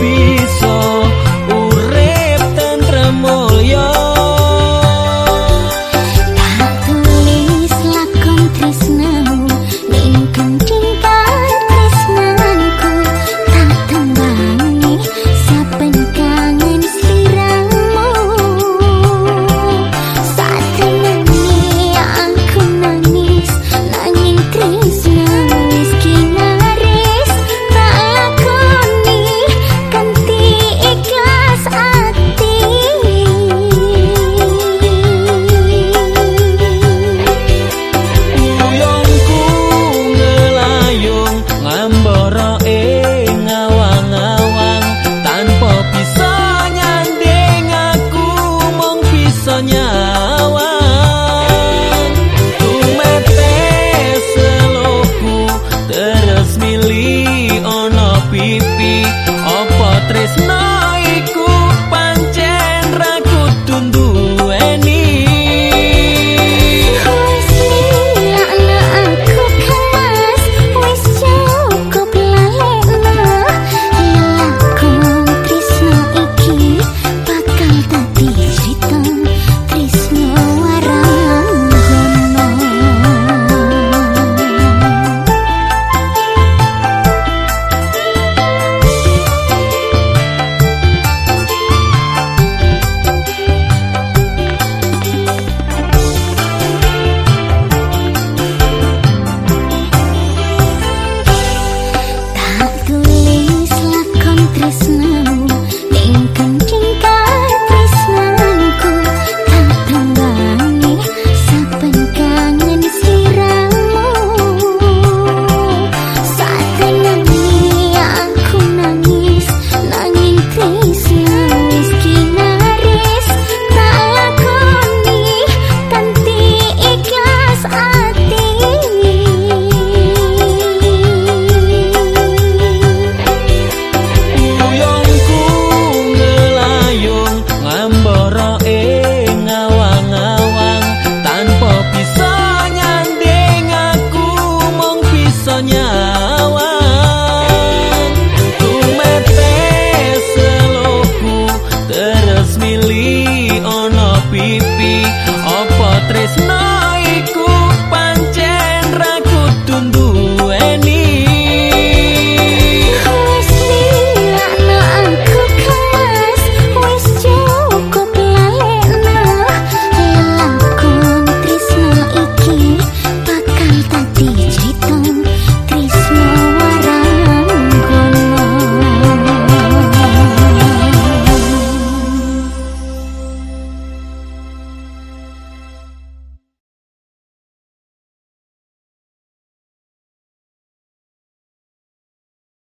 pipi it's